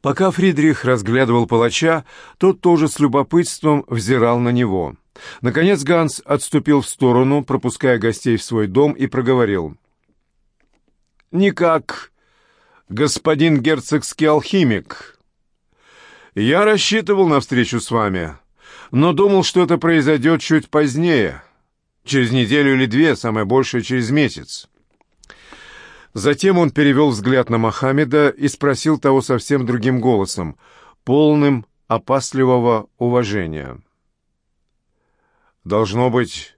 Пока Фридрих разглядывал палача, тот тоже с любопытством взирал на него. Наконец Ганс отступил в сторону, пропуская гостей в свой дом, и проговорил. «Никак, господин герцогский алхимик. Я рассчитывал на встречу с вами, но думал, что это произойдет чуть позднее, через неделю или две, самое большее через месяц. Затем он перевел взгляд на Мохаммеда и спросил того совсем другим голосом, полным опасливого уважения. «Должно быть,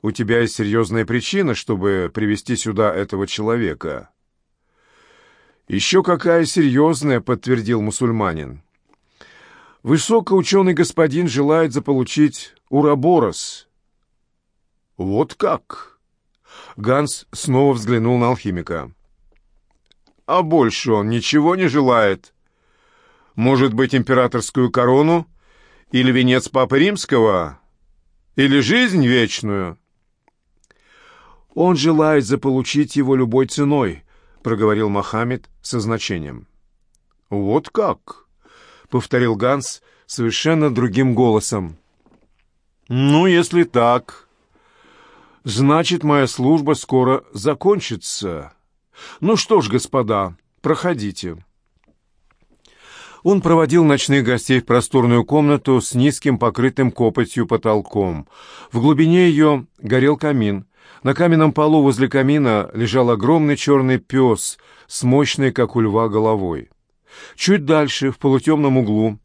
у тебя есть серьезная причина, чтобы привести сюда этого человека». «Еще какая серьезная», — подтвердил мусульманин. «Высокоученый господин желает заполучить Ураборос». «Вот как?» Ганс снова взглянул на алхимика. «А больше он ничего не желает? Может быть, императорскую корону? Или венец Папы Римского? Или жизнь вечную?» «Он желает заполучить его любой ценой», — проговорил Мохаммед со значением. «Вот как?» — повторил Ганс совершенно другим голосом. «Ну, если так...» Значит, моя служба скоро закончится. Ну что ж, господа, проходите. Он проводил ночных гостей в просторную комнату с низким покрытым копотью потолком. В глубине ее горел камин. На каменном полу возле камина лежал огромный черный пес с мощной, как у льва, головой. Чуть дальше, в полутемном углу,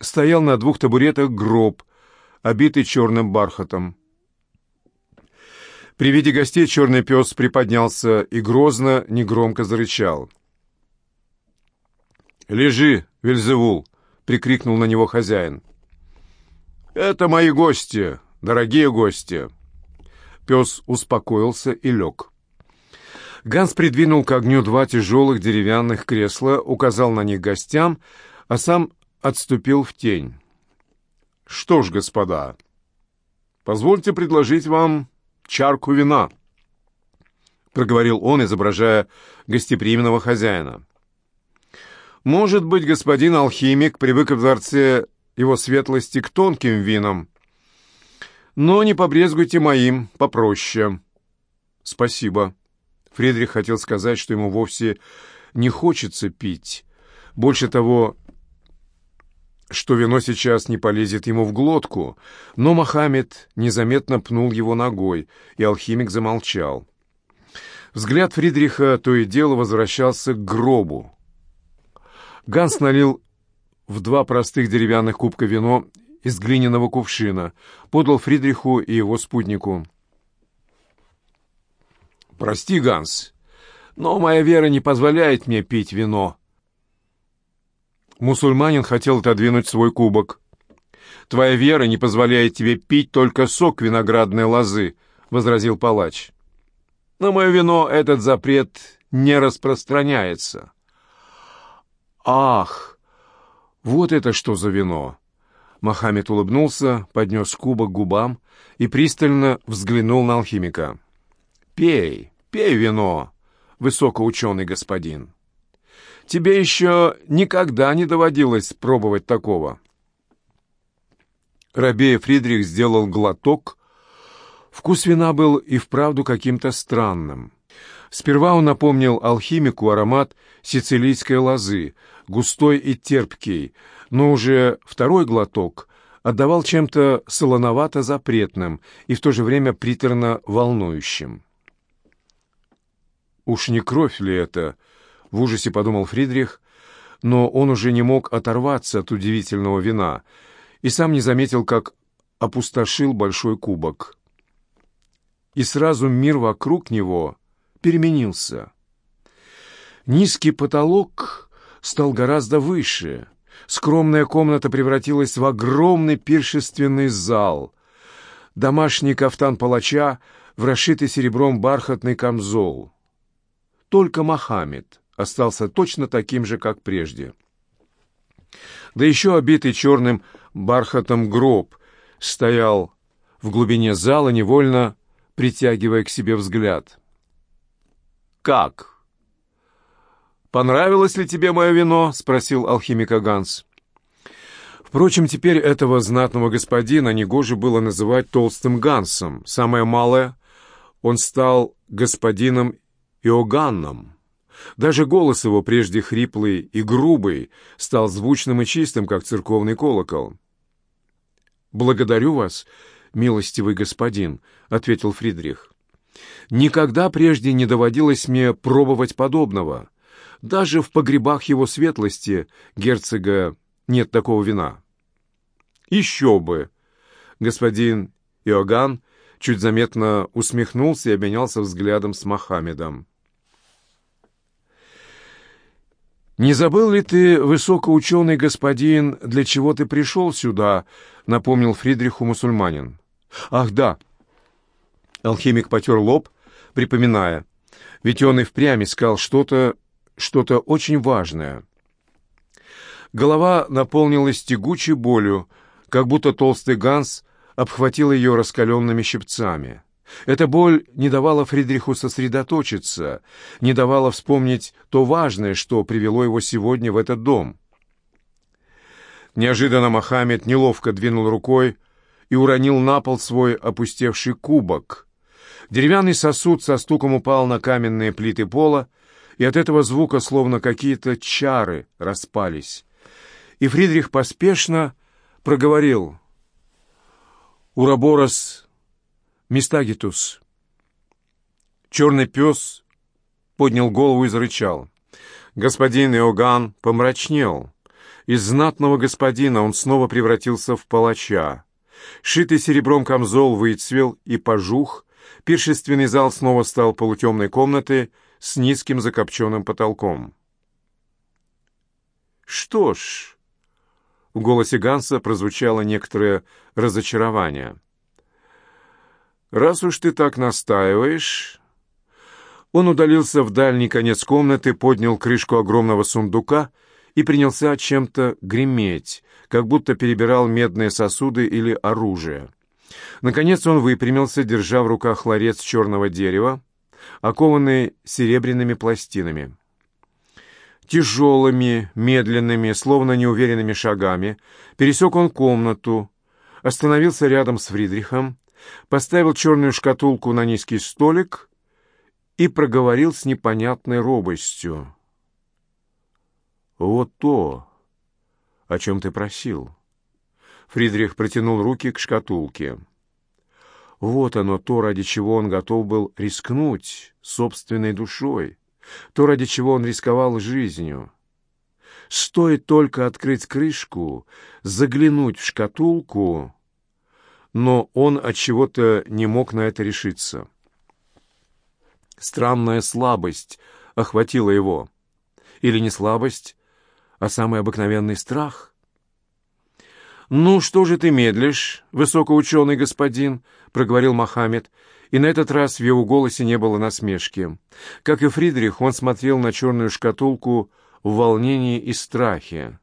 стоял на двух табуретах гроб, обитый черным бархатом. При виде гостей черный пес приподнялся и грозно, негромко зарычал. «Лежи, Вельзевул!» — прикрикнул на него хозяин. «Это мои гости, дорогие гости!» Пес успокоился и лег. Ганс придвинул к огню два тяжелых деревянных кресла, указал на них гостям, а сам отступил в тень. «Что ж, господа, позвольте предложить вам чарку вина», — проговорил он, изображая гостеприимного хозяина. «Может быть, господин алхимик привык в дворце его светлости к тонким винам, но не побрезгуйте моим, попроще». «Спасибо». Фридрих хотел сказать, что ему вовсе не хочется пить. Больше того, что вино сейчас не полезет ему в глотку, но Мохаммед незаметно пнул его ногой, и алхимик замолчал. Взгляд Фридриха то и дело возвращался к гробу. Ганс налил в два простых деревянных кубка вино из глиняного кувшина, подал Фридриху и его спутнику. «Прости, Ганс, но моя вера не позволяет мне пить вино», Мусульманин хотел отодвинуть свой кубок. «Твоя вера не позволяет тебе пить только сок виноградной лозы», — возразил палач. «На мое вино этот запрет не распространяется». «Ах, вот это что за вино!» Мохаммед улыбнулся, поднес кубок к губам и пристально взглянул на алхимика. «Пей, пей вино, высокоученый господин!» Тебе еще никогда не доводилось пробовать такого». Рабея Фридрих сделал глоток. Вкус вина был и вправду каким-то странным. Сперва он напомнил алхимику аромат сицилийской лозы, густой и терпкий, но уже второй глоток отдавал чем-то солоновато-запретным и в то же время приторно волнующим. «Уж не кровь ли это?» В ужасе подумал Фридрих, но он уже не мог оторваться от удивительного вина и сам не заметил, как опустошил большой кубок. И сразу мир вокруг него переменился. Низкий потолок стал гораздо выше. Скромная комната превратилась в огромный пиршественный зал. Домашний кафтан палача в расшитый серебром бархатный камзол. Только Мохаммед остался точно таким же, как прежде. Да еще обитый черным бархатом гроб стоял в глубине зала, невольно притягивая к себе взгляд. «Как? понравилось ли тебе мое вино?» — спросил алхимика Ганс. Впрочем, теперь этого знатного господина негоже было называть толстым Гансом. Самое малое, он стал господином Иоганном. Даже голос его, прежде хриплый и грубый, стал звучным и чистым, как церковный колокол. «Благодарю вас, милостивый господин», — ответил Фридрих. «Никогда прежде не доводилось мне пробовать подобного. Даже в погребах его светлости, герцога, нет такого вина». «Еще бы!» Господин Иоганн чуть заметно усмехнулся и обменялся взглядом с Мохаммедом. «Не забыл ли ты, высокоученый господин, для чего ты пришел сюда?» — напомнил Фридриху мусульманин. «Ах, да!» Алхимик потер лоб, припоминая. Ведь он и впрямь искал что-то, что-то очень важное. Голова наполнилась тягучей болью, как будто толстый Ганс обхватил ее раскаленными щипцами. Эта боль не давала Фридриху сосредоточиться, не давала вспомнить то важное, что привело его сегодня в этот дом. Неожиданно Мохаммед неловко двинул рукой и уронил на пол свой опустевший кубок. Деревянный сосуд со стуком упал на каменные плиты пола, и от этого звука словно какие-то чары распались. И Фридрих поспешно проговорил «Ураборос Мистагитус». Черный пес поднял голову и зарычал. Господин Иоганн помрачнел. Из знатного господина он снова превратился в палача. Шитый серебром камзол выцвел и пожух, пиршественный зал снова стал полутемной комнатой с низким закопченным потолком. «Что ж...» — в голосе Ганса прозвучало некоторое разочарование — «Раз уж ты так настаиваешь...» Он удалился в дальний конец комнаты, поднял крышку огромного сундука и принялся чем-то греметь, как будто перебирал медные сосуды или оружие. Наконец он выпрямился, держа в руках ларец черного дерева, окованный серебряными пластинами. Тяжелыми, медленными, словно неуверенными шагами пересек он комнату, остановился рядом с Фридрихом, поставил черную шкатулку на низкий столик и проговорил с непонятной робостью. «Вот то, о чем ты просил». Фридрих протянул руки к шкатулке. Вот оно, то, ради чего он готов был рискнуть собственной душой, то, ради чего он рисковал жизнью. Стоит только открыть крышку, заглянуть в шкатулку, но он от чего-то не мог на это решиться. Странная слабость охватила его. Или не слабость, а самый обыкновенный страх. «Ну, что же ты медлишь, высокоученый господин?» — проговорил Мохаммед, и на этот раз в его голосе не было насмешки. Как и Фридрих, он смотрел на черную шкатулку в волнении и страхе.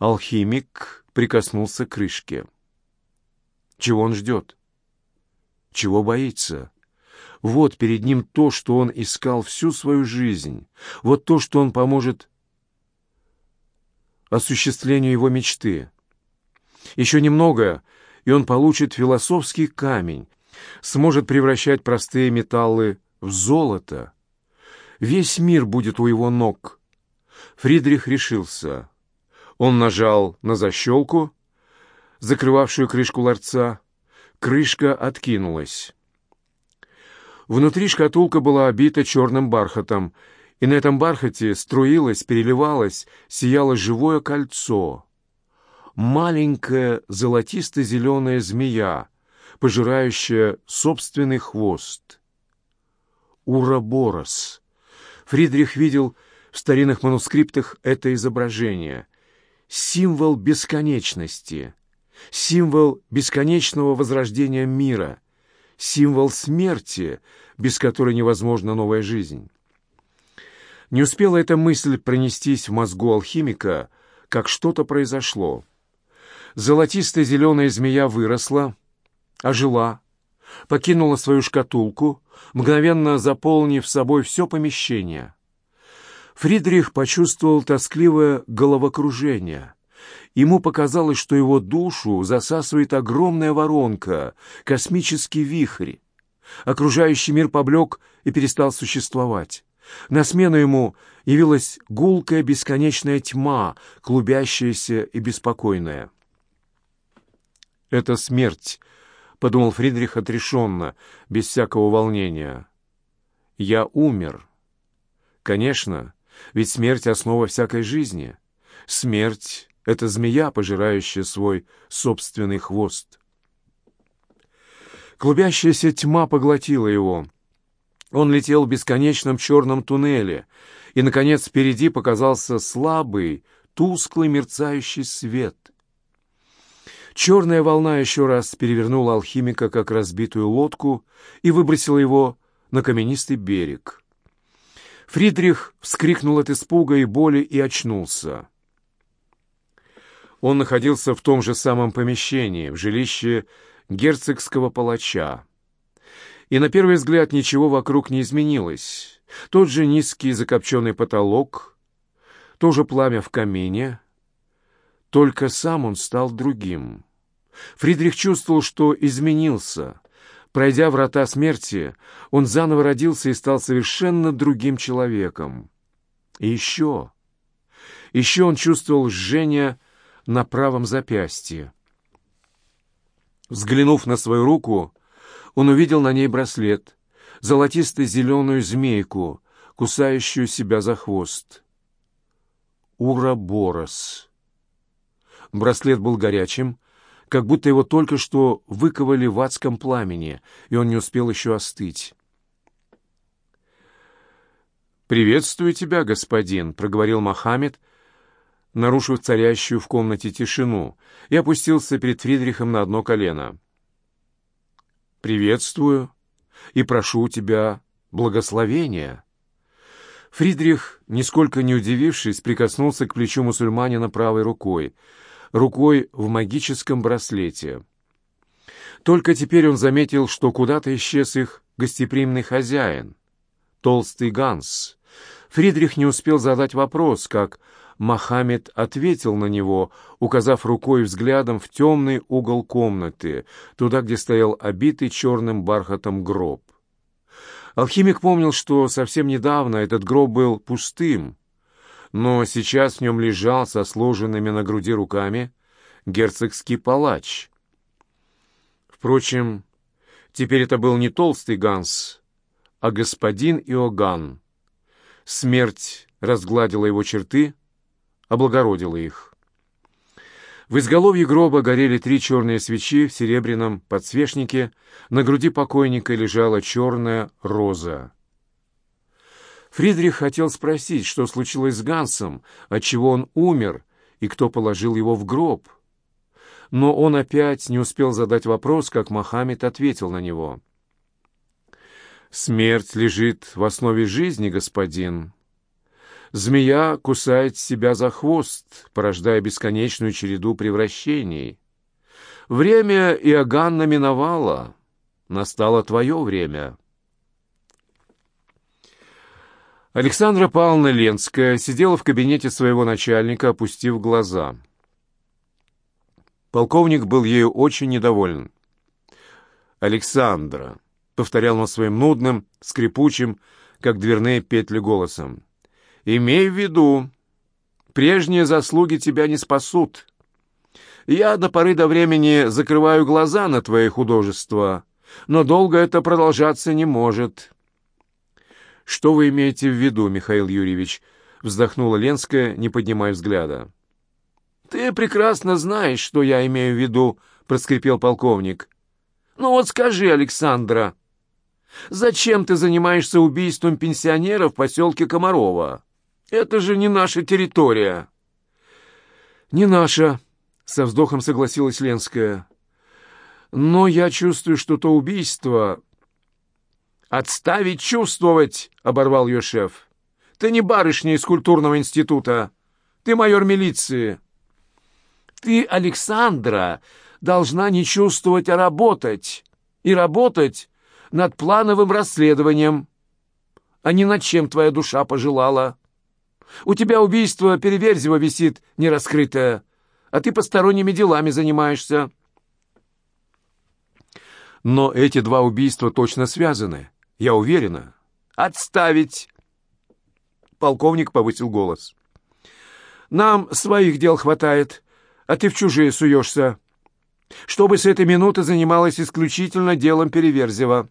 Алхимик прикоснулся к крышке. Чего он ждет? Чего боится? Вот перед ним то, что он искал всю свою жизнь. Вот то, что он поможет осуществлению его мечты. Еще немного, и он получит философский камень, сможет превращать простые металлы в золото. Весь мир будет у его ног. Фридрих решился. Он нажал на защелку, закрывавшую крышку ларца. Крышка откинулась. Внутри шкатулка была обита черным бархатом, и на этом бархате струилось, переливалось, сияло живое кольцо. Маленькая золотисто-зеленая змея, пожирающая собственный хвост. Ураборос. Фридрих видел в старинных манускриптах это изображение. Символ бесконечности символ бесконечного возрождения мира, символ смерти, без которой невозможна новая жизнь. Не успела эта мысль пронестись в мозгу алхимика, как что-то произошло. Золотистая зеленая змея выросла, ожила, покинула свою шкатулку, мгновенно заполнив собой все помещение. Фридрих почувствовал тоскливое головокружение. Ему показалось, что его душу засасывает огромная воронка, космический вихрь. Окружающий мир поблек и перестал существовать. На смену ему явилась гулкая бесконечная тьма, клубящаяся и беспокойная. «Это смерть», — подумал Фридрих отрешенно, без всякого волнения. «Я умер». Конечно, ведь смерть — основа всякой жизни. Смерть — это змея, пожирающая свой собственный хвост. Клубящаяся тьма поглотила его. Он летел в бесконечном черном туннеле, и, наконец, впереди показался слабый, тусклый мерцающий свет. Черная волна еще раз перевернула алхимика, как разбитую лодку, и выбросила его на каменистый берег. Фридрих вскрикнул от испуга и боли и очнулся. Он находился в том же самом помещении, в жилище герцогского палача. И на первый взгляд ничего вокруг не изменилось. Тот же низкий закопченный потолок, то же пламя в камине, только сам он стал другим. Фридрих чувствовал, что изменился, Пройдя врата смерти, он заново родился и стал совершенно другим человеком. И еще... Еще он чувствовал жжение на правом запястье. Взглянув на свою руку, он увидел на ней браслет, золотисто-зеленую змейку, кусающую себя за хвост. Ураборос. Браслет был горячим, как будто его только что выковали в адском пламени, и он не успел еще остыть. «Приветствую тебя, господин», — проговорил Мохаммед, нарушив царящую в комнате тишину, и опустился перед Фридрихом на одно колено. «Приветствую и прошу у тебя благословения». Фридрих, нисколько не удивившись, прикоснулся к плечу мусульманина правой рукой — рукой в магическом браслете. Только теперь он заметил, что куда-то исчез их гостеприимный хозяин, толстый Ганс. Фридрих не успел задать вопрос, как Мохаммед ответил на него, указав рукой и взглядом в темный угол комнаты, туда, где стоял обитый черным бархатом гроб. Алхимик помнил, что совсем недавно этот гроб был пустым, но сейчас в нем лежал со сложенными на груди руками герцогский палач. Впрочем, теперь это был не толстый Ганс, а господин Иоганн. Смерть разгладила его черты, облагородила их. В изголовье гроба горели три черные свечи в серебряном подсвечнике, на груди покойника лежала черная роза. Фридрих хотел спросить, что случилось с Гансом, отчего он умер и кто положил его в гроб. Но он опять не успел задать вопрос, как Мохаммед ответил на него. «Смерть лежит в основе жизни, господин. Змея кусает себя за хвост, порождая бесконечную череду превращений. Время Иоганна миновало. Настало твое время». Александра Павловна Ленская сидела в кабинете своего начальника, опустив глаза. Полковник был ею очень недоволен. «Александра», — повторял он своим нудным, скрипучим, как дверные петли голосом, — «имей в виду, прежние заслуги тебя не спасут. Я до поры до времени закрываю глаза на твои художества, но долго это продолжаться не может». «Что вы имеете в виду, Михаил Юрьевич?» — вздохнула Ленская, не поднимая взгляда. «Ты прекрасно знаешь, что я имею в виду», — проскрипел полковник. «Ну вот скажи, Александра, зачем ты занимаешься убийством пенсионера в поселке Комарова? Это же не наша территория». «Не наша», — со вздохом согласилась Ленская. «Но я чувствую, что то убийство «Отставить чувствовать!» — оборвал ее шеф. «Ты не барышня из культурного института. Ты майор милиции. Ты, Александра, должна не чувствовать, а работать. И работать над плановым расследованием, а не над чем твоя душа пожелала». У тебя убийство Переверзева висит нераскрытое, а ты посторонними делами занимаешься. Но эти два убийства точно связаны, я уверена. Отставить! Полковник повысил голос. Нам своих дел хватает, а ты в чужие суешься. Чтобы с этой минуты занималась исключительно делом Переверзева.